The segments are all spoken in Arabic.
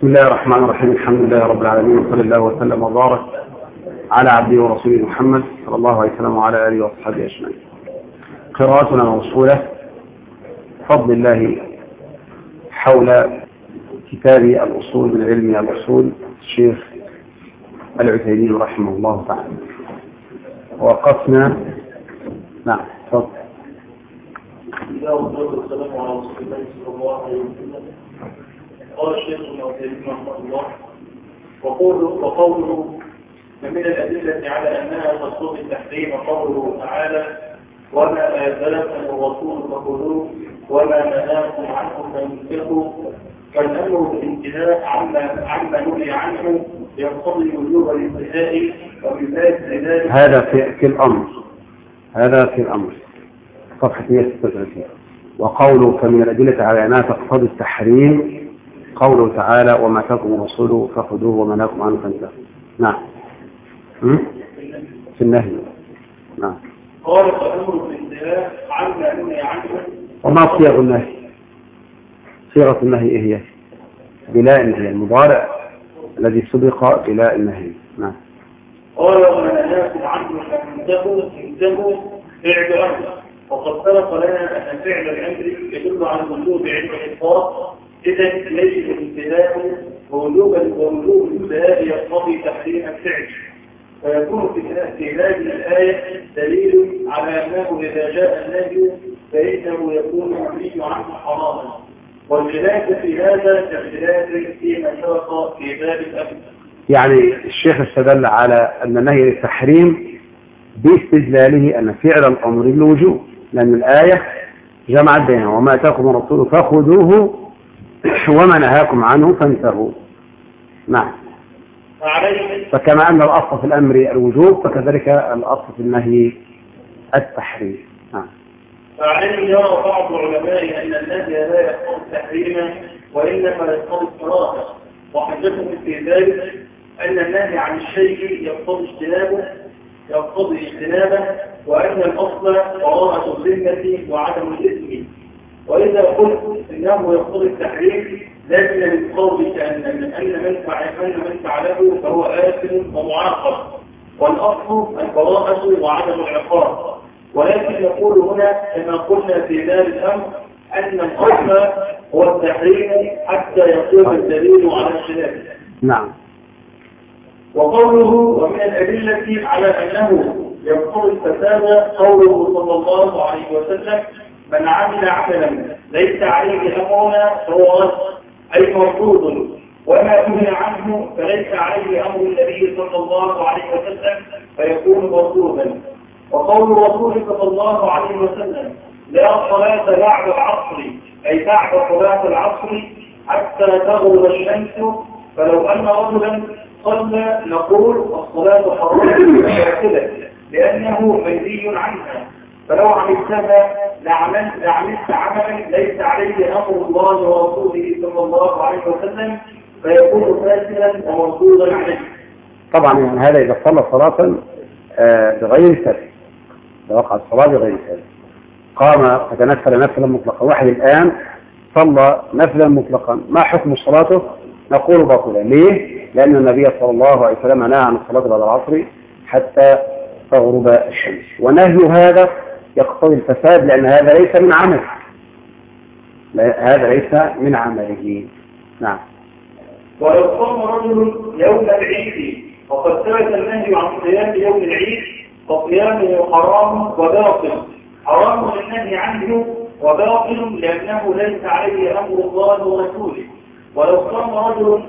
بسم الله الرحمن الرحيم الحمد لله رب العالمين وصلى الله وسلم وبارك على عبده ورسوله محمد صلى الله عليه وسلم وعلى آله وأصحابه أجمعين. قراءتنا موصولة بفضل الله حول كتاب الأصول من علم الأصول الشيخ العثيمين رحمه الله تعالى. وقفنا نعم تفضل. قال الشيخ ابن عثيمين رحمه الله وقوله وقوله ومن الأدلة على أنها تصوم التحريم قوله تعالى وما آذلكم الرسول فخذوه وما نهاكم عنه فانفقوا فالأمر بالانتهاء عما عما نهي عنه يقتضي وجوب الانتهاء وبذات ذلك. هذا في, في الأمر. هذا في الأمر. صفحة 136 وقوله فمن الأدلة على أنها تقتضي التحريم قوله تعالى وما تكم الرسول فخذوه وما نهاكم عنه فانتهوا. نعم? في النهي. نعم. قال فالأمر بالانتهاء عما نهي عنه. وما صيغ النهي؟ صيغة النهي إيه هي؟ بلاء النهي المضارع الذي سبق بلاء النهي. نعم. قال وما نهاكم عنه فانتهوا. انتهوا. فعل أمر وقد سبق لنا أن فعل الأمر يدل على الوجوب عند الإطلاق. إذا ليس الانتهاء ووجوب ووجوب الانتهاء يقتضي تحريم الفعل. فيكون في هذه الآية دليل على أنه إذا جاء النهي فإنه يكون المنهي عنه حراما. والخلاف في هذا كالخلاف فيما سبق في باب الأمر. يعني الشيخ استدل على أن النهي للتحريم باستدلاله أن فعل الأمر للوجوب لأن الآية جمعت بينها وما أتاكم الرسول فخذوه وما نهاكم عنه فانتهوا. نعم. فكما أن الأصل في الأمر الوجوب فكذلك الأصل في النهي التحريم. نعم. فعليه يرى بعض العلماء أن النهي لا يقتضي التحريم وإنما يقتضي الكراهة وحدثهم في ذلك أن النهي عن الشيء يقتضي اجتنابه يقتضي اجتنابه وأن الأصل براءة الذمة وعدم الإثم. وإذا قلت إنه يقتضي التحريم لازم من قولك أن أن من فعل أن من فعله فهو آثم ومعاقب. والأصل البراءة وعدم العقاب. ولكن نقول هنا كما قلنا في ذلك الأمر أن الأصل هو التحريم حتى يقوم الدليل على خلافه نعم. وقوله ومن الأدلة على أنه يقتضي الفساد قوله صلى الله عليه وسلم من عمل عملا ليس عليه أمرنا فهو رد أي مردود. وما نهي عنه فليس عليه أمر النبي صلى الله عليه وسلم فيكون مردودا. وقول الرسول صلى الله عليه وسلم لا صلاة بعد العصر أي بعد صلاة العصر حتى تغرب الشمس. فلو أن رجلا صلى نقول الصلاة حرام لأنه منهي عنها. فلو عملتها لعملت لعملت عملا ليس عليه أمر الله ورسوله صلى الله عليه وسلم فيكون فاسدا ومردودا عليه. طبعا يعني هذا إذا صلى صلاة آه، بغير سبب إذا وقعت الصلاة بغير سبب قام فتنفل نفلا مطلقا. واحد الآن صلى نفلا مطلقا. ما حكم صلاته؟ نقول باطلا. ليه؟ لأن النبي صلى الله عليه وسلم نهى عن الصلاة بعد العصر حتى تغرب الشمس. ونهي هذا يقتضي الفساد لأن هذا ليس من عمل لا- هذا ليس من عمله. نعم. ولو صام رجل يوم العيد وقد ثبت النهي عن صيام يوم العيد فصيامه حرام وباطل. حرام النهي عنه وباطل لأنه ليس عليه أمر الله ورسوله. ولو صام رجل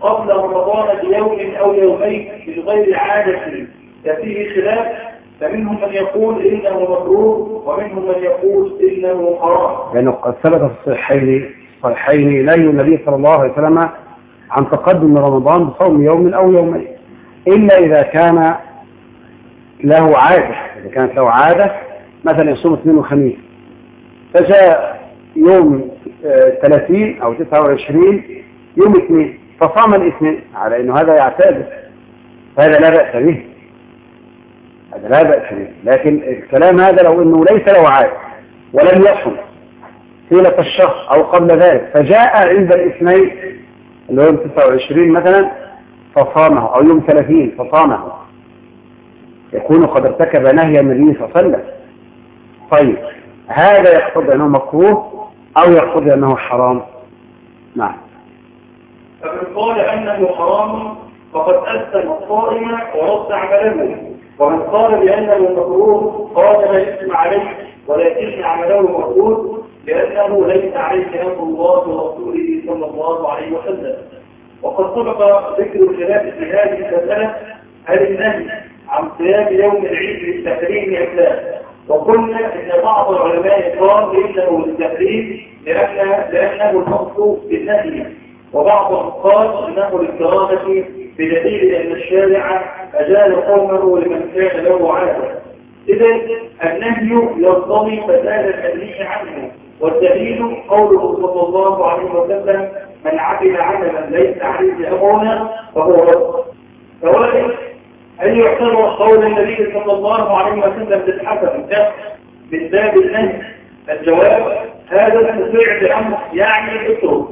قبل رمضان بيوم أو يومين من غير عادة ففيه خلاف فمنهم من يقول إنه مكروه ومنهم من يقول إنه حرام. لأنه قد ثبت في الصحيحين الصحيحين نهي النبي صلى الله عليه وسلم عن تقدم رمضان بصوم يوم أو يومين إلا إذا كان له عادة إذا كانت له عادة مثلا يصوم اثنين وخميس فجاء يوم آه، 30 أو 29 يوم اثنين فصام الاثنين على أنه هذا يعتاد فهذا لا بأس به. هذا لا بأس به. لكن الكلام هذا لو أنه ليس له عادة ولم يصم طيلة الشهر أو قبل ذلك فجاء عند الاثنين اللي هو يوم 29 مثلا فصامه أو يوم 30 فصامه. يكون قد ارتكب نهي النبي صلى الله عليه وسلم. طيب هذا يقتضي أنه مكروه أو يقتضي أنه حرام؟ نعم. فمن قال أنه حرام فقد أسلم الصائم ورد عمله. ومن قال بأنه مكروه قال لا إثم عليه ولكن عمله مكروه لأنه ليس عليه أمر الله ورسوله صلى الله عليه وسلم. وقد سبق ذكر الخلاف في هذه المسألة هل النهي عن صيام يوم العيد للتحريم أم لا وقلنا إن بعض العلماء قال إنه للتحريم لأن لأنه الاصل بالنهي. وبعضهم قال إنه للكراهه بدليل أن الشارع اجال قومه لمن كان له عادة. اذا النهي يرتضي فساد النهي عنه والدليل قوله صلى الله عليه وسلم من عمل عملا ليس عليه أمرنا فهو رد. فوالد هل يعتبر قول النبي صلى الله عليه وسلم بالحسن ده من باب النهي. الجواب هذا الفعل أمر يعني اترك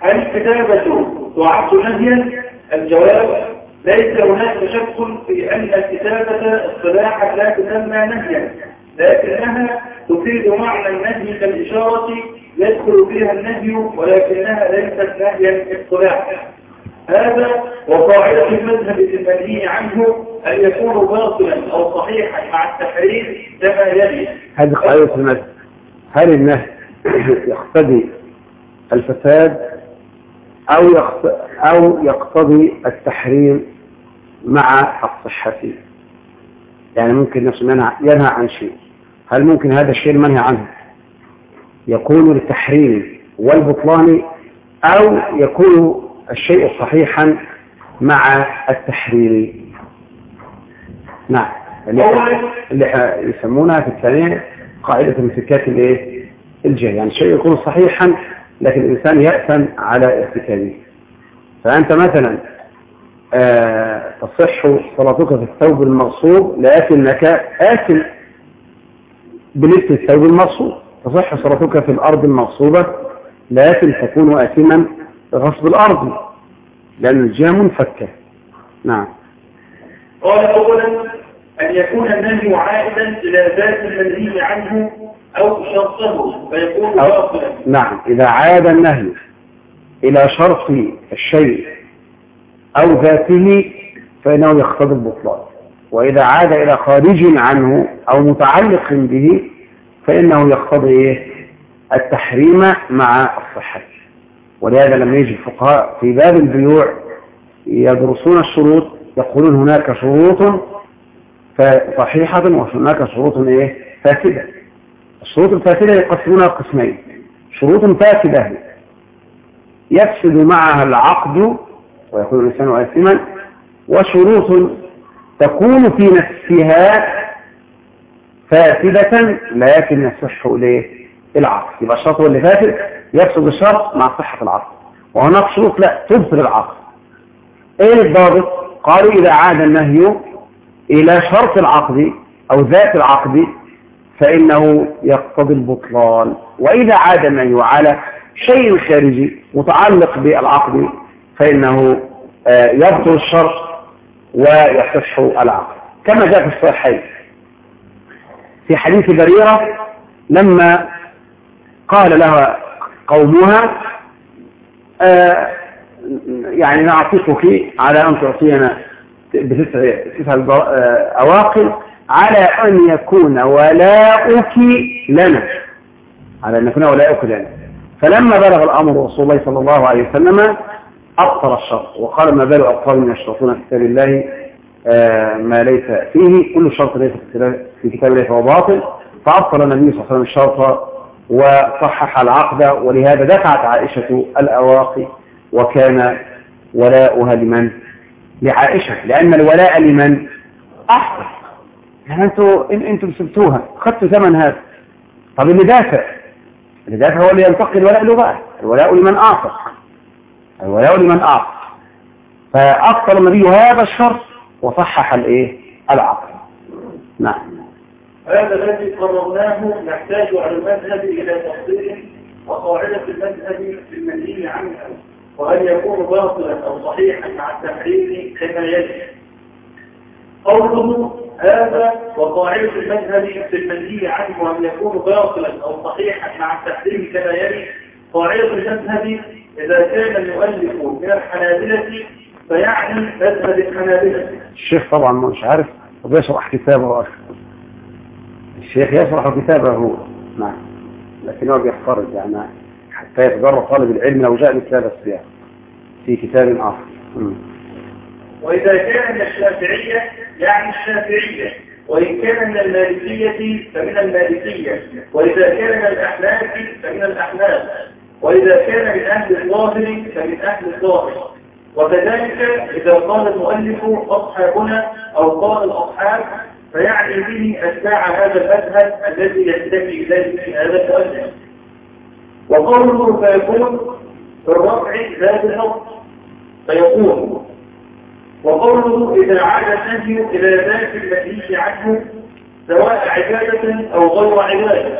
هل كتابته تعد نهيا الجواب ليس هناك شك في أن الكتابة اصطلاحا لا تسمى نهيا لكنها تفيد معنى النهي كالإشارة يدخل فيها النهي ولكنها ليست نهيا اصطلاحا هذا وقاعدة المذهب المنهي عنه أن يكون باطلا أو صحيحا مع التحريم كما يلي. هذه قاعدة المذهب. هل النهي يقتضي الفساد؟ أو يقتضي, أو يقتضي التحريم مع الصحة يعني ممكن نفسه ينهى عن شيء. هل ممكن هذا الشيء المنهي عنه؟ يكون للتحريم والبطلان أو يكون الشيء صحيحا مع التحرير نعم. اللي, اللي يسمونها في الثانية قاعدة انفكاك الايه؟ الجهل. يعني الشيء يكون صحيحا لكن الإنسان يأثم على ارتكابه. فأنت مثلا آه تصح صلاتك في الثوب المغصوب لكنك آثم بلبس الثوب المغصوب. تصح صلاتك في الأرض المغصوبة لكن تكون آثما غصب الأرض لأن الجهة منفكة. نعم. قال أولا يكون النهي عائدا إلى ذات المنهي عنه أو شرطه فيكون باطلا نعم إذا عاد النهي إلى شرط الشيء أو ذاته فإنه يقتضي البطلان. وإذا عاد إلى خارج عنه أو متعلق به فإنه يقتضي التحريم مع الصحة. ولهذا لما يجي الفقهاء في باب البيوع يدرسون الشروط يقولون هناك شروط صحيحة وهناك شروط إيه؟ فاسدة. الشروط الفاسدة يقسمونها قسمين. شروط فاسدة. يفسد معها العقد ويكون الإنسان آثما وشروط تكون في نفسها فاسدة لكن يصح إليه العقد. يبقى الشرط هو اللي فاسد. يفسد الشرط مع صحة العقد. وهناك شروط لا تبطل العقد. إيه الضابط؟ قالوا إذا عاد النهي إلى شرط العقد أو ذات العقد فإنه يقتضي البطلان. وإذا عاد النهي على شيء خارجي متعلق بالعقد فإنه يبطل الشرط ويصح العقد. كما جاء في الصحيحين. في حديث بريرة لما قال لها قومها آه يعني نعطيك على أن تعطينا بتسع تسع أواقل على أن يكون ولاؤك لنا. على أن يكون ولاؤك لنا. فلما بلغ الأمر رسول الله صلى الله عليه وسلم أبطل الشرط. وقال ما بال أبطال من يشترطون في كتاب الله آه ما ليس فيه. كل شرط ليس في كتاب الله فهو باطل. فأبطل النبي صلى الله عليه وسلم الشرط وصحح العقد. ولهذا دفعت عائشة الأواقي وكان ولاؤها لمن؟ لعائشة لأن الولاء لمن؟ أحسن يعني أنتوا إن أنتم سبتوها خدتوا ثمن هذا. طب اللي دافع اللي دافع هو اللي ينتقي الولاء له بقى الولاء لمن أعطى. الولاء لمن أعطى. فأبطل النبي هذا الشرط وصحح الإيه؟ العقد نعم. هذا الذي قررناه يحتاج على المذهب إلى تفصيل وقاعدة المذهب في المنهي عنه وهل يكون باطلا أو صحيحا مع التحريم كما يلي قوله هذا وقاعدة المذهب في المنهي عنه أن يكون باطلا أو صحيحا مع التحريم كما يلي قاعدة المذهب إذا كان المؤلف من الحنابلة فيعني مذهب الحنابلة. الشيخ طبعا مش عارف وبيشرح كتابه أكثر. الشيخ يشرح كتابه نعم. لكنه بيخترج يعني. حتى يتجرب طالب العلم لو جاء مثل هذا السياق في كتاب آخر. وإذا كان من الشافعية يعني الشافعية وإن كان من المالكية فمن المالكية. وإذا كان من الأحناف فمن الأحناف. وإذا كان من أهل الظاهر فمن أهل الظاهر. وكذلك إذا قال المؤلف أصحابنا أو قال الأصحاب فيعني به أتباع هذا المذهب الذي يستفي إليه في هذا المؤلف. وقوله فيكون في الرفع ذات الأرض فيقول وقوله إذا عاد النهي إلى ذات المنهي عنه سواء عبادة أو غير عبادة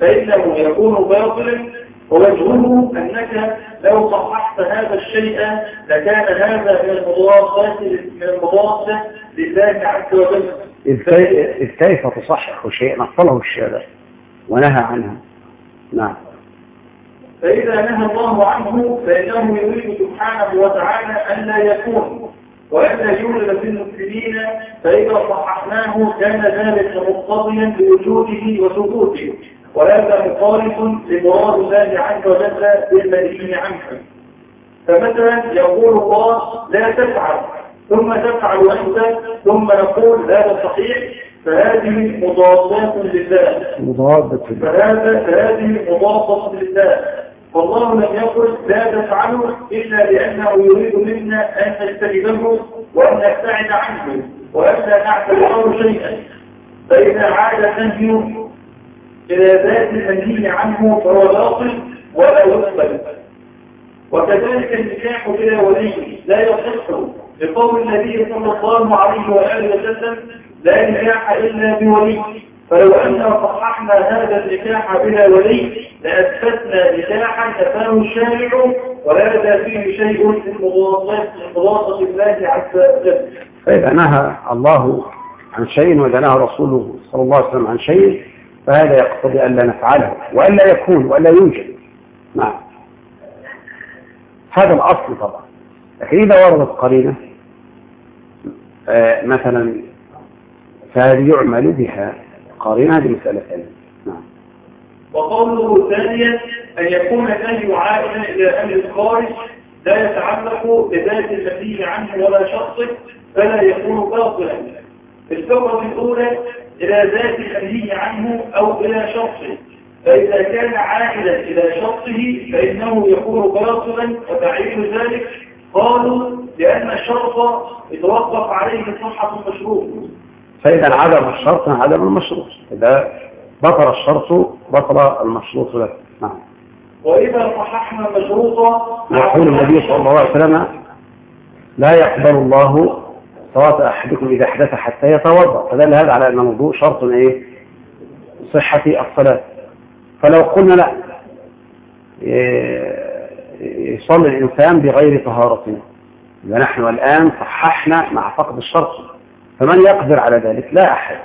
فإنه يكون باطلا ووجهه أنك لو صححت هذا الشيء لكان هذا من المضادات من المضادة لله عز وجل. إذ كيف تصحح شيء؟ نقله الشارع ونهى عنها نعم. فإذا نهى الله عنه فإنه يريد سبحانه وتعالى أن لا يكون. وأن يولد في المسلمين فإذا صححناه كان ذلك مقتضيا بوجوده وثبوته. وهذا مخالف لمراد الله عز وجل بالمنهي عنه. فمثلا يقول الله لا تفعل ثم تفعل أنت ثم نقول هذا صحيح فهذه مضادات لله. مضادة فهذا فهذه مضادة لله. والله لم يقل لا تفعله إلا لأنه يريد منا أن نجتنبه وأن نبتعد عنه وأن لا نعتبره شيئا. فإذا عاد النهي إلى ذات المنهي عنه فهو باطل ولا يقبل. وكذلك النكاح بلا ولي لا يصح لقول النبي صلى الله عليه وآله وسلم لا نكاح إلا بولي. فلو أننا صححنا هذا النكاح بلا ولي لأثبتنا نكاحا كفاه الشارع ولا فيه شيء من مضاصة الله عز وجل. فإذا نهى الله عن شيء وإذا نهى رسوله صلى الله عليه وسلم عن شيء فهذا يقتضي ألا نفعله وألا يكون وألا يوجد. نعم. هذا الأصل طبعا. لكن إذا وردت قرينة آه مثلا فهذه يعمل بها؟ قارنة هذه مسألة ثانية نعم. وقوله ثانيا أن يكون النهي عائدا إلى أهل الخارج لا يتعلق بذات المنهي عنه ولا شخصه فلا يكون باطلا الفقرة الأولى إلى ذات المنهي عنه أو إلى شخصه فإذا كان عائدا إلى شخصه فإنه يكون باطلا وتعيين ذلك. قالوا لأن الشرط يتوقف عليه صحة المشروط فإذا عدم الشرط عدم المشروط. إذا بطل الشرط بطل المشروط له. نعم. وإذا صححنا المشروط يقول النبي صلى الله عليه وسلم لا يقبل الله صلاة أحدكم إذا أحدث حتى يتوضأ. فدل هذا على أن الوضوء شرط إيه؟ صحة الصلاة. فلو قلنا لا يصلي الإنسان بغير طهارة. ونحن الآن صححنا مع فقد الشرط. فمن يقدر على ذلك؟ لا أحد.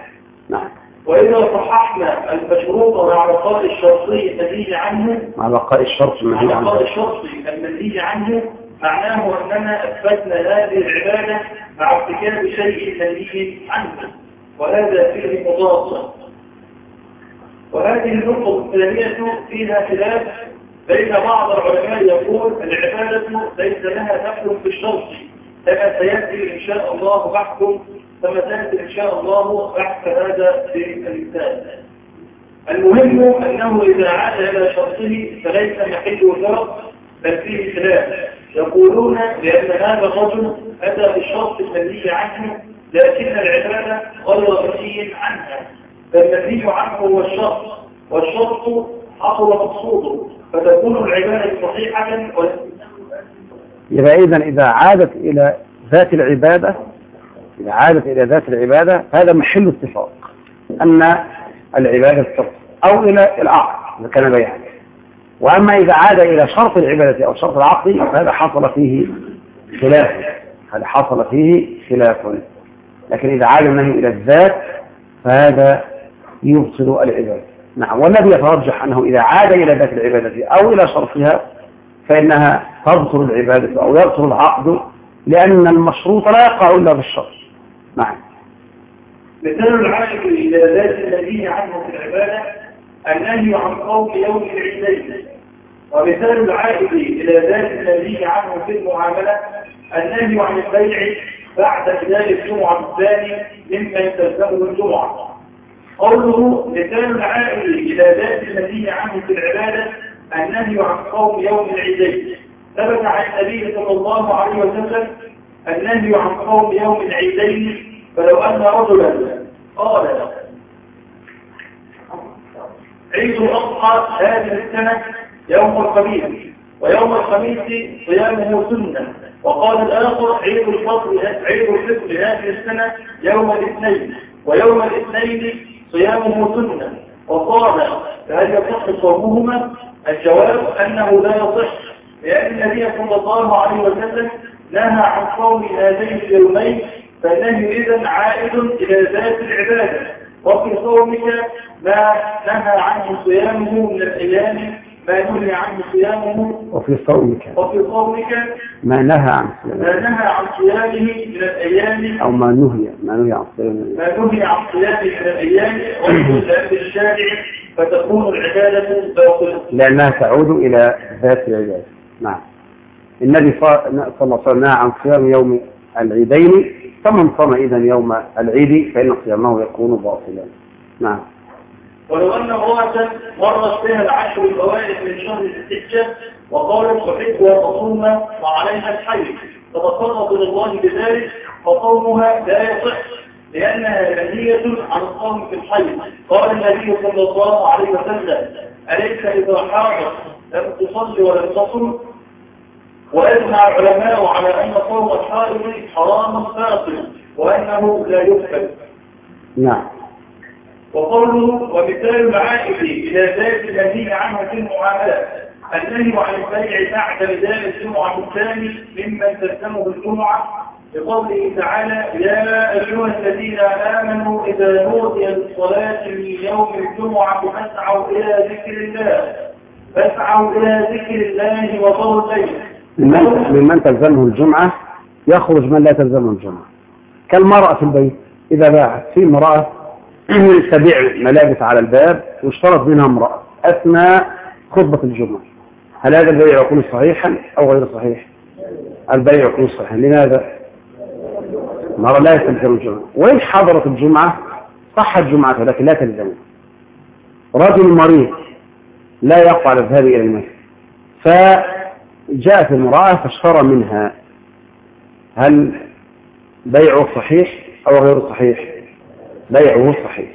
نعم. وإذا صححنا المشروط مع بقاء الشرطي المنهي عنه. مع بقاء الشرط مع المنهي بقاء عنه. الشرطي المنهي عنه. معناه أننا أثبتنا هذه العبادة مع ارتكاب شيء منهي عنه. وهذا فيه مضاد وهذه النقطة الثانية فيها خلاف بين بعض العلماء يقول العبادة ليس لها دخل في الشرط كما سيأتي إن شاء الله بحث كما سيأتي إن شاء الله بحث هذا في الإنسان المهم أنه إذا عاد إلى شرطه فليس محله شرط بل فيه خلاف. يقولون لأن هذا الرجل أتى بالشرط المنهي عنه لكن العبادة غير منهي عنها. فالمنهي عنه هو الشرط والشرط حصل مقصوده. فتكون العبادة صحيحة يبقى إذا إذا عادت إلى ذات العبادة إذا عادت إلى ذات العبادة هذا محل اتفاق. أن العبادة الشرط أو إلى الأعرض إذا كان بيعا وأما إذا عاد إلى شرط العبادة أو شرط العقد فهذا حصل فيه خلاف. هذا حصل فيه خلاف. لكن إذا عاد النهي إلى الذات فهذا يبطل العبادة. نعم. والذي يترجح أنه إذا عاد إلى ذات العبادة أو إلى شرطها فإنها تبطل العبادة أو يبطل العقد لأن المشروط لا يقع إلا بالشرط. نعم. مثال العائد إلى ذات الذين عنه في العبادة النهي عن قوم يوم العيدين. ومثال العائد إلى ذات الذين عنه في المعاملة النهي عن البيع بعد إدارة الجمعة الثاني ممن تلزمه الجمعة. قوله مثال العائد إلى ذات الذين عنه في العبادة النهي عن قوم يوم العيدين. ثبت عن النبي صلى الله عليه وسلم النهي عن قوم يوم العيدين فلو أن رجلا قال عيد الأضحى هذه السنة يوم الخميس ويوم الخميس صيامه سنة. وقال الآخر عيد الفطر عيد الفطر هذه السنة يوم الاثنين ويوم الاثنين صيامه سنة. وقال فهل يصح صومهما؟ الجواب أنه لا يصح. لأن النبي صلى الله عليه وسلم نهى عن صوم هذين اليومين فالنهي إذا عائد إلى ذات العبادة. وفي صومك ما نهى عنه صيامه من الأيام ما نهي عنه صيامه. وفي صومك وفي صومك ما نهى عن ما صيامه نهى عن صيامه من الأيام. أو ما نهي ما نهي عن صيامه. ما نهي عن صيامه من الأيام. وفي لأمر الشارع فتكون العبادة باطلة لأنها تعود إلى ذات العبادة. نعم. النبي صلى الله عليه وسلم عن صيام يوم العيدين فمن صام إذا يوم العيد فإن صيامه يكون باطلا. نعم. ولو أن امرأة مرت بها العشر الأوائل من شهر الحجة وقالت أحب أن أصوم وعليها الحي فتقرب إلى الله بذلك فصومها لا يصح لأنها منهية عن الصوم في الحي قال النبي صلى الله عليه وسلم أليس إذا حاضت لم تصلي ولم تصم وأجمع العلماء على أن صوم الحائض حرام باطل وأنه لا يكتب نعم. وقوله ومثال المعائد إلى ذات الذين عنه في المعاملات النهي عن البيع بعد بداية الجمعة الثاني ممن تلزمه الجمعة. بقوله تعالى يا أيها الذين آمنوا إذا نودي للصلاة من يوم الجمعة فاسعوا إلى ذكر الله فاسعوا إلى ذكر الله البيت ممن, تلزمه الجمعة يخرج من لا تلزمه الجمعة. كالمرأة في البيت إذا باعت في امرأة تبيع ملابس على الباب واشترط منها امرأة أثناء خطبة الجمعة. هل هذا البيع يكون صحيحا أو غير صحيح؟ البيع يكون صحيحا. لماذا؟ المرأة لا تلزم الجمعة. وإن حضرت الجمعة صحت جمعته لكن لا تلزمه رجل مريض لا يقع على الذهاب إلى المسجد فجاءت المرأة فاشترى منها. هل بيعه صحيح أو غير صحيح؟ بيعه صحيح.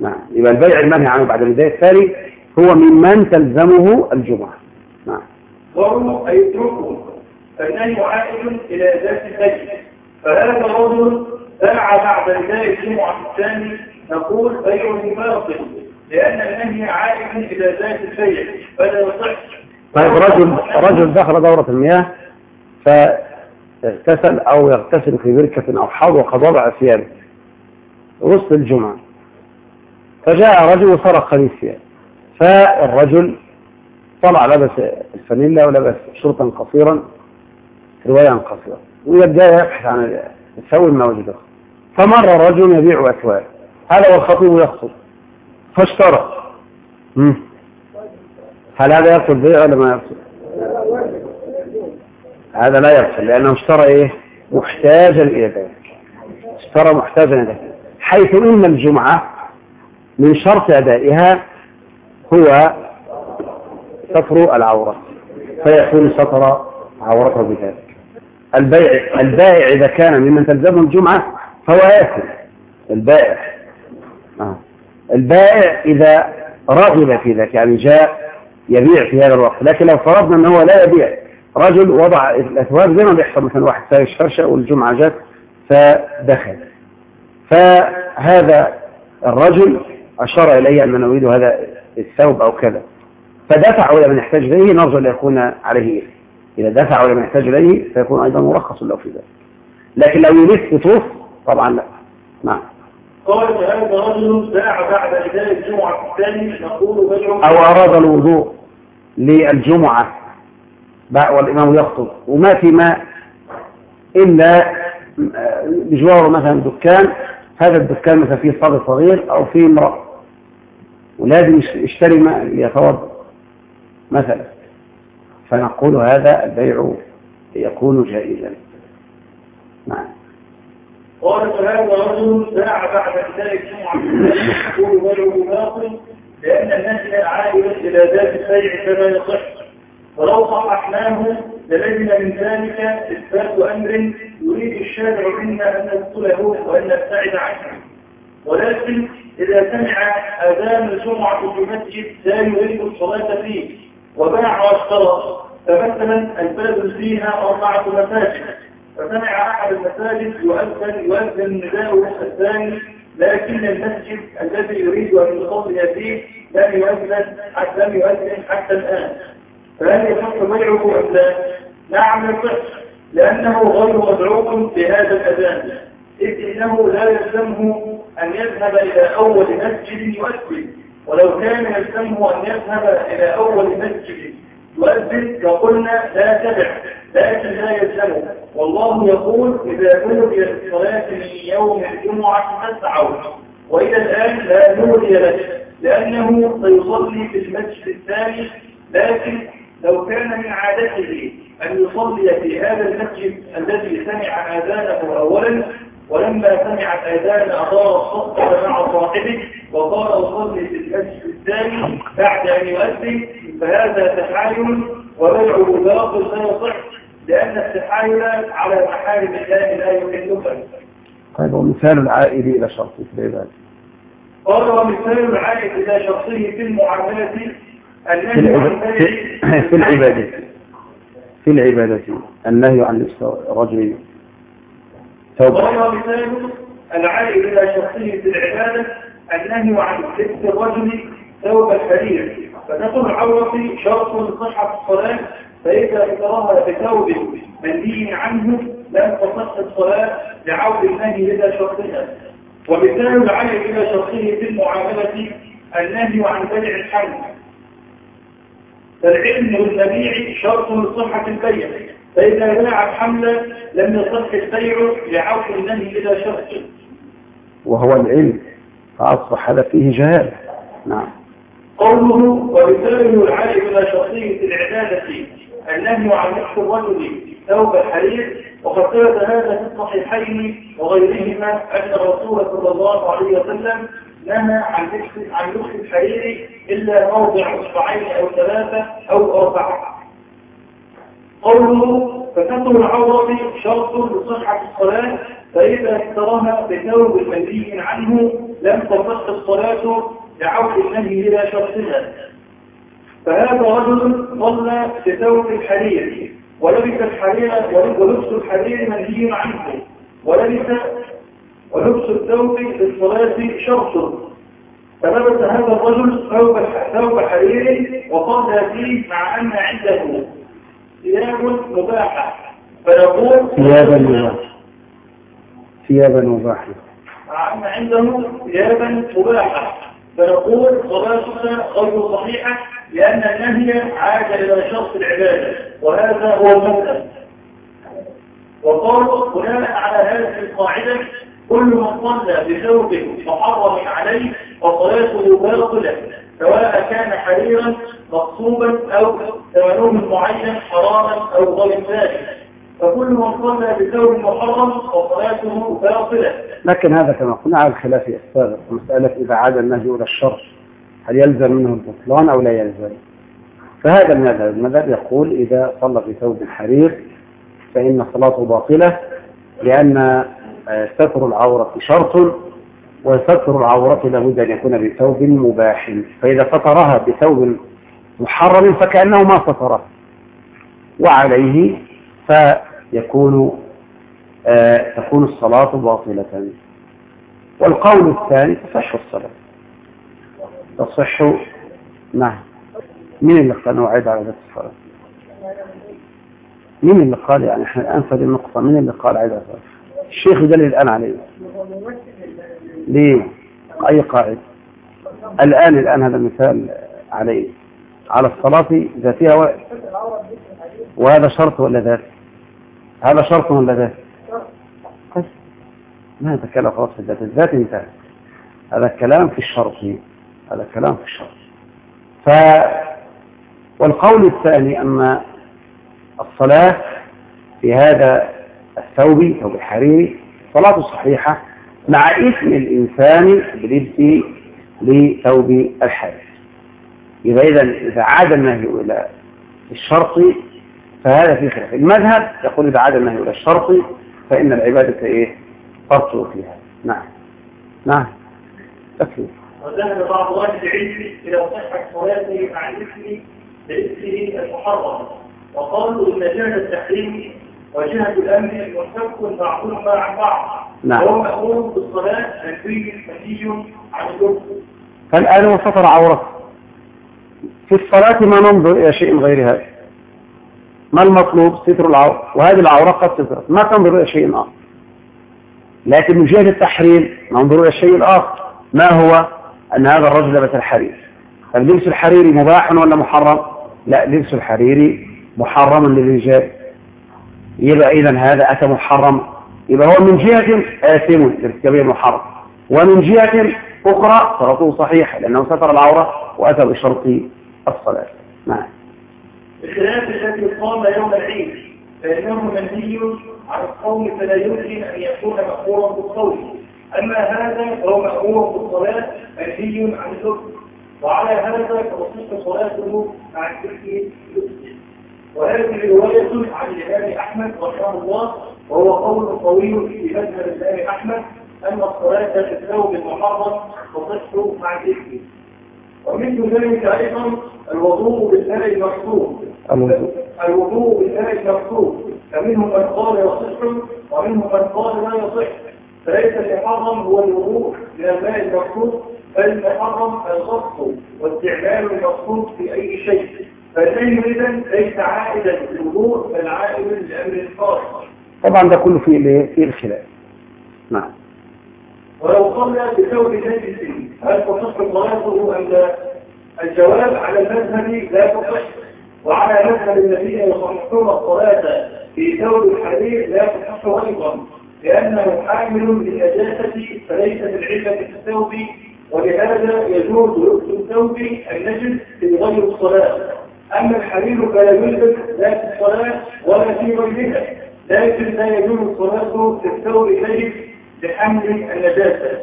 نعم. يبقى البيع المنهي عنه بعد البداية الثاني هو ممن تلزمه الجمعة. نعم. ضروا أي اتركوا فالنهي عائد إلى ذات البيت فهذا الرجل باع بعد بداية الجمعة الثاني نقول بيعه باطل لأن النهي عائد إلى ذات البيع. فلا يصح طيب رجل رجل دخل دورة المياه فاغتسل أو يغتسل في بركة أو حوض وقد وضع ثيابه وسط الجمعة. فجاء رجل وسرق خليل ثياب فالرجل طلع لبس الفانيلا ولبس شرطا قصيرا رواية قصيرة. ويبدأ يبحث عن الثوب ما وجده فمر رجل يبيع أثواب هذا والخطيب يخطب. فاشترى. هل هذا يبطل بيع ولا ما يبطل هذا لا يبطل لأنه اشترى إيه؟ محتاجا إلى ذلك. اشترى محتاجا إلى ذلك. حيث إن الجمعة من شرط أدائها هو ستر العورة فيكون ستر عورته بذلك. البيع البائع إذا كان ممن تلزمه الجمعة فهو يأكل. البائع. آه. البائع إذا رغب في ذلك يعني جاء يبيع في هذا الوقت لكن لو فرضنا أنه لا يبيع رجل وضع الأثواب زي ما بيحصل مثلا واحد سايش فرشة والجمعة جت فدخل. فهذا الرجل أشار إلي أن نريد هذا الثوب أو كذا. فدفعوا إلى من يحتاج إليه نرجو أن يكون عليه إذا دفعوا إلى من يحتاج إليه فيكون أيضا مرخص له في ذلك. لكن لو يلف يطوف طبعا لا. نعم. قال فهذا رجل باع بعد إداء الجمعة الثاني نقول بيع أو أراد الوضوء. للجمعة. والإمام يخطب. وما في ماء إلا بجواره مثلا دكان. هذا الدكان مثلا فيه صبي صغير أو فيه امرأة. ولازم يشتري ماء ليتوضأ مثلا. فنقول هذا البيع يكون جائزا. نعم. قال فهذا رجل باع بعد إداء الجمعة يقول بيعه باطل لأن النهي عائد إلى ذات البيع فلا يصح. ولو صححناه للزم من ذلك إثبات أمر يريد الشارع منا أن ندخله وأن نبتعد عنه. ولكن إذا سمع أذان الجمعة في مسجد لا يريد الصلاة فيه. وباع واشترى. فمثلا البلد فيها أربعة مساجد. فسمع أحد المساجد يؤذن يؤذن نداءه الثاني لكن المسجد الذي يريد أن يصلي فيه لم يؤذن حتى لم يؤذن حتى الآن. فهل يصح بيعه أم لا؟ نعم يصح لأنه غير مدعوك بهذا الأذان. إذ إنه لا يلزمه أن يذهب إلى أول مسجد يؤذن. ولو كان يلزمه أن يذهب إلى أول مسجد يؤذن فقلنا لا تدع. لكن لا يلزمه والله يقول إذا نودي للصلاة من يوم الجمعة فاسعوا. وإلى الآن لا نودي له لأنه سيصلي في المسجد الثاني لكن لو كان من عادته أن يصلي في هذا المسجد الذي سمع آذانه أولا ولما سمع الآذان أدار الصف مع صاحبه وقال أصلي في المسجد الثاني بعد أن يؤذن فهذا تحايل وبيعه باطل لا يصح لأن التحايل على محارم الله لا يحلها طيب ومثال العائد إلى شرطه في العبادة قال ومثال العائد إلى شرطه في المعاملة النهي في العبادة في العبادة النهي عن لبس رجل. ثوب قال مثال العائد إلى شخصه في العبادة النهي عن لبس الرجل ثوب الحرير فتكون العورة شرط لصحة الصلاة فإذا ذكرها بثوب منهي عنه لم تصح الصلاة لعود النهي إلى شرطها. ومثال العائد إلى شخصه في المعاملة النهي عن بيع الحمل. فالعلم والمبيع شرط لصحة البيع. فإذا باع الحمل لم يصح البيع لعود النهي إلى شرطه. وهو العلم فأصبح هذا فيه جهالة نعم. قوله ومثاله العائد إلى شخصه في العبادة النهي عن نحو الرجل ثوب الحرير وقد ثبت هذا في الصحيحين وغيرهما أن الرسول صلى الله عليه وسلم نهى عن لبس عن لبس الحرير إلا موضع إصبعين أو ثلاثة أو أربعة. قوله فكتر العورة شرط لصحة الصلاة فإذا اكترها بثوب منهي عنه لم تصح الصلاة لعود النهي إلى شرطها. فهذا رجل صلى بثوب الحرير ولبس الحرير ولبس الحرير منهي عنه ولبس ولبس الثوب في الصلاة شرط. فلبس هذا الرجل ثوب ثوب حرير وصلى فيه مع أن عنده ثياب مباحة. فيقول ثيابا مباحة. ثيابا مباحة. مع أن عنده ثيابا مباحة. فنقول صلاتك غير صحيحة لأن النهي عاد إلى شرط العبادة وهذا هو المذهب وقالوا بناء على هذه القاعدة كل من صلى بثوب محرم عليه فصلاته باطلة سواء كان حريرا مقصوبا أو ثمنه معين حراما أو غير ذلك. فكل من صلى بثوب محرم فصلاته باطلة. لكن هذا كما قلنا على الخلاف السابق مسألة إذا عاد النهي إلى الشر هل يلزم منه البطلان أو لا يلزم؟ فهذا المذهب المذهب يقول إذا صلى في ثوب الحرير فإن صلاته باطلة لأن آه، ستر العورة شرط وستر العورة لابد أن يكون بثوب مباح. فإذا سترها بثوب محرم فكأنه ما سترها وعليه فيكون آه، تكون الصلاة باطلة. والقول الثاني تصح الصلاة. تصح نعم مين اللي قال عيب على ذات الصلاة؟ مين اللي قال يعني إحنا الآن في النقطة مين اللي قال عيب على الصلاة؟ الشيخ يدلل الآن عليه. ليه؟ أي قاعدة؟ الآن الآن هذا المثال عليه. على الصلاة ذاتها و... وهذا شرط ولا ذات؟ هذا شرط ولا ذات؟ بس ما نتكلم خلاص في الذات؟ الذات انتهى. هذا الكلام في الشرط. هذا الكلام في الشرط ف والقول الثاني أن الصلاة في هذا الثوب ثوب الحريري صلاة صحيحة مع إثم الإنسان بلبس لثوب الحرير. إذا إذا إذا عاد النهي إلى الشرط فهذا في خلاف. المذهب يقول إذا عاد النهي إلى الشرط فإن العبادة إيه؟ ترجو فيها نعم. نعم. أكيد وذهب بعض أهل العلم إلى صحة صلاته مع الاسم باسمه المحرم. وقالوا إن جهة التحريم وجهة الأمر منفك بعضهما عن بعض. نعم. وهو مأمور بالصلاة منفي منهي عن الكفر فالآن هو ستر عورته في الصلاة ما ننظر إلى شيء غير هذا. ما المطلوب ستر العورة؟ وهذه العورة قد سترت. ما تنظر إلى شيء آخر. لكن من جهة التحريم ننظر إلى الشيء الآخر ما هو؟ أن هذا الرجل لبس الحرير. طب لبس الحريري مباح ولا محرم؟ لا لبس الحريري محرم للرجال. يبقى إذا هذا أتى محرم. يبقى هو من جهة آثم لارتكابه محرم ومن جهة أخرى صلاته صحيحة لأنه ستر العورة وأتى بشرط الصلاة. نعم. بخلاف الذي قام يوم العيد فإنه منهي عن القوم فلا يمكن أن يكون مأمورا بالقول أما هذا فهو مأمور بالصلاة منهي عن الحكم وعلى هذا فتصح صلاته مع الكفر وهذه رواية عن الإمام أحمد رحمه الله وهو قول طويل في مذهب الإمام أحمد أن الصلاة في الثوب المحرم تصح مع الكفر ومثل ذلك أيضا الوضوء بالماء المقصود الوضوء. بالماء المقصود فمنهم من قال يصح ومنهم من قال لا يصح. فليس المحرم هو الوضوء الماء المقصود بل المحرم الغصب واستعمال المقصود في أي شيء. فالنهي إذن ليس عائدا للوضوء بل عائد لأمر خاص. طبعا ده كله في الايه في الخلاف. نعم. ولو صلى بثوب نجس هل تصح صلاته ام لا؟ الجواب على المذهب لا تصح؟ وعلى مذهب الذين يصححون الصلاة في ثوب الحرير لا تصح أيضا. لأنه حامل للنجاسة فليس بالعلة الثوب ولهذا يجوز لبس الثوب النجس في غير الصلاة. أما الحرير فلا يلبس لا في الصلاة ولا في غيرها لكن لا يجوز الصلاة في الثوب النجس لحمل النجاسة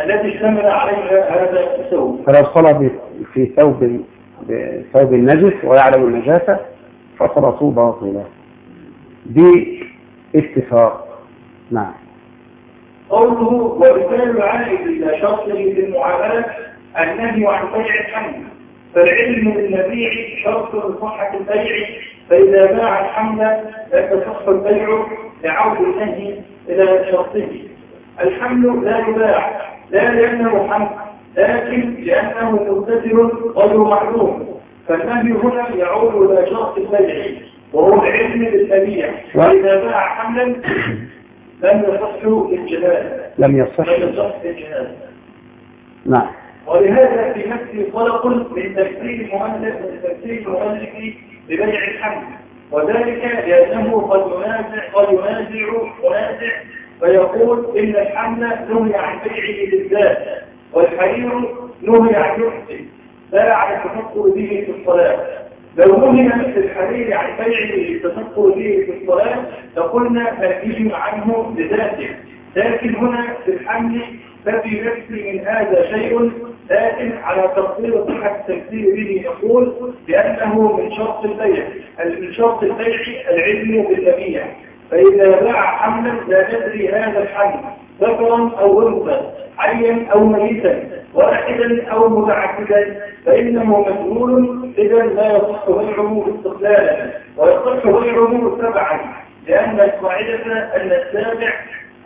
التي اشتمل عليها هذا الثوب. فلو صلى في ثوب بثوب النجس ويعلم النجاسة فصلاته باطلة باتفاق نعم. قوله ومثال العائد إلى شرط في المعاملة النهي عن بيع الحمل. فالعلم بالمبيع شرط لصحة البيع. فإذا باع الحمل لا تصح البيع لعود النهي إلى شرطه. الحمل لا يباع لا لأنه حمل لكن لأنه مبتدر غير معلوم. فالنهي هنا يعود إلى شرط البيع وهو العلم بالمبيع فإذا باع حملا لم يصح للجهاد لم يصح. لم يصح للجهاد نعم. ولهذا في نفسه خلق من تفسير المؤلف من تفسير المؤلف لبيع الحمل. وذلك لأنه قد ينازع قد ينازع منازع فيقول إن الحمل نهي عن بيعه بالذات والحرير نهي عن يحسن. لا عن التفكر به في الصلاة. لو نهي الحرير عن بيعه للتفكر به في الصلاة لقلنا نهي عنه لذاته لكن هنا في الحمل ففي نفسي من هذا شيء لكن على تقدير صحة التفسير به نقول بأنه من شرط البيع من شرط البيع العلم بالنبيع فإذا باع حملا لا ندري هذا الحمل ذكرا أو أنثى حيا أو ميتا واحدا أو متعددا فإنه مسؤول إذا لا يصح بيعه استقلالا ويصح بيعه تبعا. لأن القاعدة أن التابع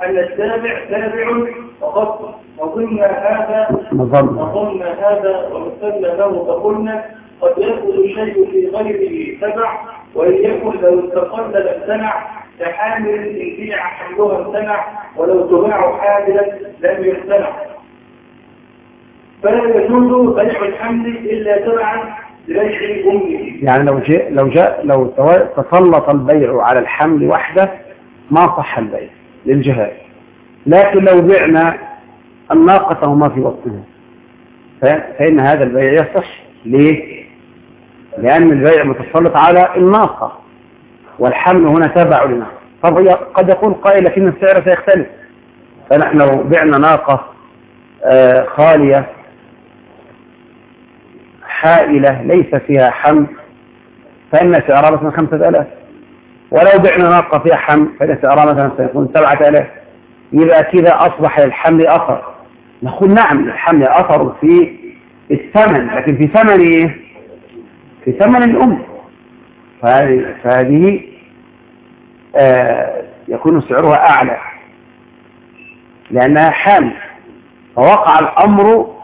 أن التابع تابع فقط. وظن هذا وظن هذا ومثلنا له فقلنا قد يأخذ الشيء في غيره تبع وإن يكن لو استقل لامتنع كحامل إن بيع حملها امتنع ولو تباع حاملا لم يمتنع. فلا يجوز بيع الحمل إلا تبعا يعني لو جاء لو جاء لو تسلط البيع على الحمل وحده ما صح البيع للجهاد. لكن لو بعنا الناقة وما في ف- فإن هذا البيع يصح. ليه؟ لأن البيع متسلط على الناقة. والحمل هنا تابع للناقة. طب قد يقول قائل لكن السعر سيختلف. فنحن لو بعنا ناقة آه، خالية حائلة ليس فيها حمل فإن سعرها مثلا خمسة ألاف. ولو بعنا ناقة فيها حمل فإن سعرها مثلا سيكون سبعة ألاف. يبقى كذا أصبح للحمل أثر. نقول نعم للحمل أثر في الثمن لكن في ثمن إيه؟ في ثمن الأم. فهذه, آه يكون سعرها أعلى. لأنها حامل. فوقع الأمر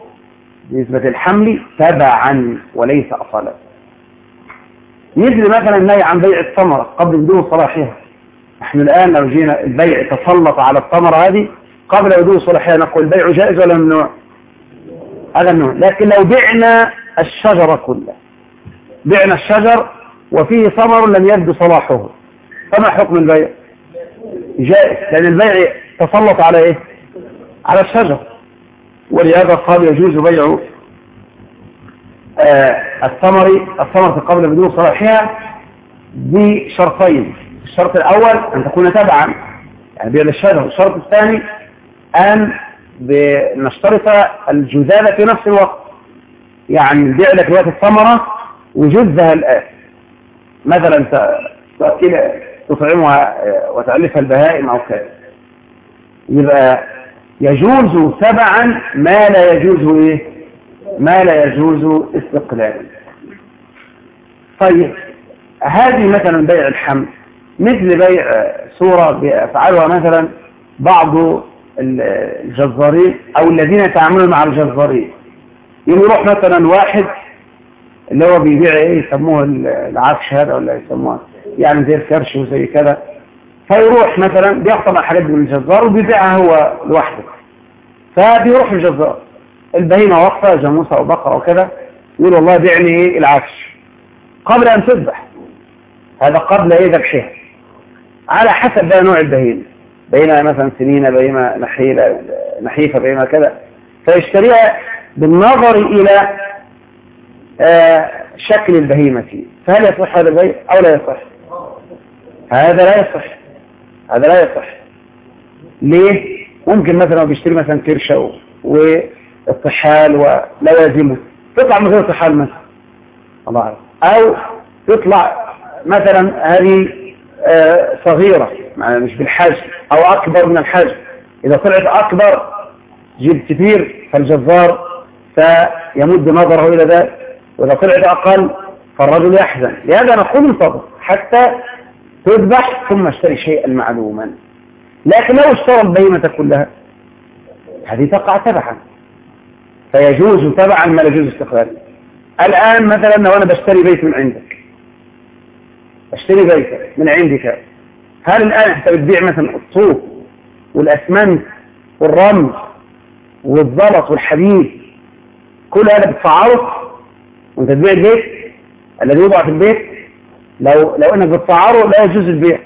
بالنسبة للحمل تبعا وليس أصلا. مثل مثلا النهي عن بيع الثمرة قبل بدون صلاحها. نحن الآن لو جينا البيع تسلط على الثمرة هذه قبل بدون صلاحها نقول البيع جائز ولا ممنوع؟ هذا ممنوع. لكن لو بعنا الشجرة كلها بعنا الشجر وفيه ثمر لم يبدو صلاحه فما حكم البيع؟ جائز لأن البيع تسلط على إيه؟ على الشجر. ولهذا قال يجوز بيع آه الثمر الثمرة قبل بدون صلاحها بشرطين. الشرط الأول أن تكون تبعا يعني بيع للشجر الشرط الثاني أن نشترط الجذاذة في نفس الوقت. يعني نبيع لك دلوقتي الثمرة وجذها الآن. مثلا تطعمها وتألفها البهائم أو كذا. يبقى يجوز تبعا ما لا يجوز إيه؟ ما لا يجوز استقلالا طيب هذه مثلا بيع الحمل مثل بيع صورة بيفعلها مثلا بعض الجزارين أو الذين يتعاملون مع الجزارين. يروح مثلا واحد اللي هو بيبيع إيه؟ يسموه العفش هذا ولا يسموه يعني زي الكرش وزي كذا. فيروح مثلا بيقطع حاجات من الجزار وبيبيعها هو لوحده. فبيروح الجزار. البهيمة واقفة جاموسة أو بقرة كده يقول والله بيعني إيه؟ العفش. قبل أن تذبح. هذا قبل إيه ذبحها؟ على حسب بقى نوع البهيمة. بهيمة مثلا سنينة بهيمة نحيلة نحيفة بهيمة كذا فيشتريها بالنظر إلى آه شكل البهيمة فيه. فهل يصح هذا البيع أو لا يصح؟ هذا لا يصح. هذا لا يصح. ليه؟ ممكن مثلا هو بيشتري مثلا كرشة والطحال ولوازمه تطلع غير طحال مثلا. الله أعلم. أو تطلع مثلا هذه آه صغيرة مش بالحجم أو أكبر من الحجم. إذا طلعت أكبر جيب كثير فالجزار فيمد نظره إلى ذلك. وإذا طلعت أقل فالرجل يحزن. لهذا نقول انتظر حتى تذبح ثم اشتري شيئا معلوما. لكن لو اشترى البهيمة كلها هذه تقع تبعا. فيجوز تبعا ما يجوز استقلالا الآن مثلا لو أنا بشتري بيت من عندك اشتري بيتك من عندك هل الآن أنت بتبيع مثلا الطوب والأسمنت والرمل والزلط والحديد كل هذا بتسعره وأنت تبيع البيت الذي يوضع في البيت؟ لو لو انك بتسعره لا يجوز البيع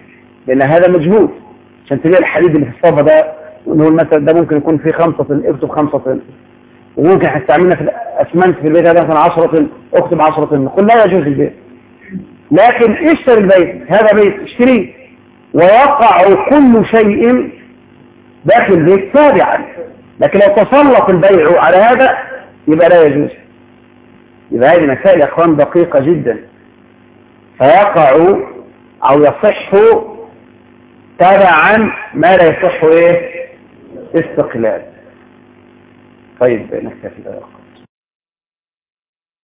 لأن هذا مجهود عشان تبيع الحديد اللي في الصبا ده ونقول مثلا ده ممكن يكون فيه خمسة طن اكتب خمسة طن. وممكن هستعملنا في الأسمنت في البيت هذا مثلا 10 طن اكتب 10 طن. قل لا يجوز البيع. لكن اشتري البيت هذا بيت اشتريه ويقع كل شيء داخل البيت تابعا. لكن لو تسلط البيع على هذا يبقى لا يجوز. يبقى هذه مسائل يا إخوان دقيقة جدا. فيقع أو يصح تبعا ما لا يصح إيه؟ استقلال. طيب نكتفي بهذا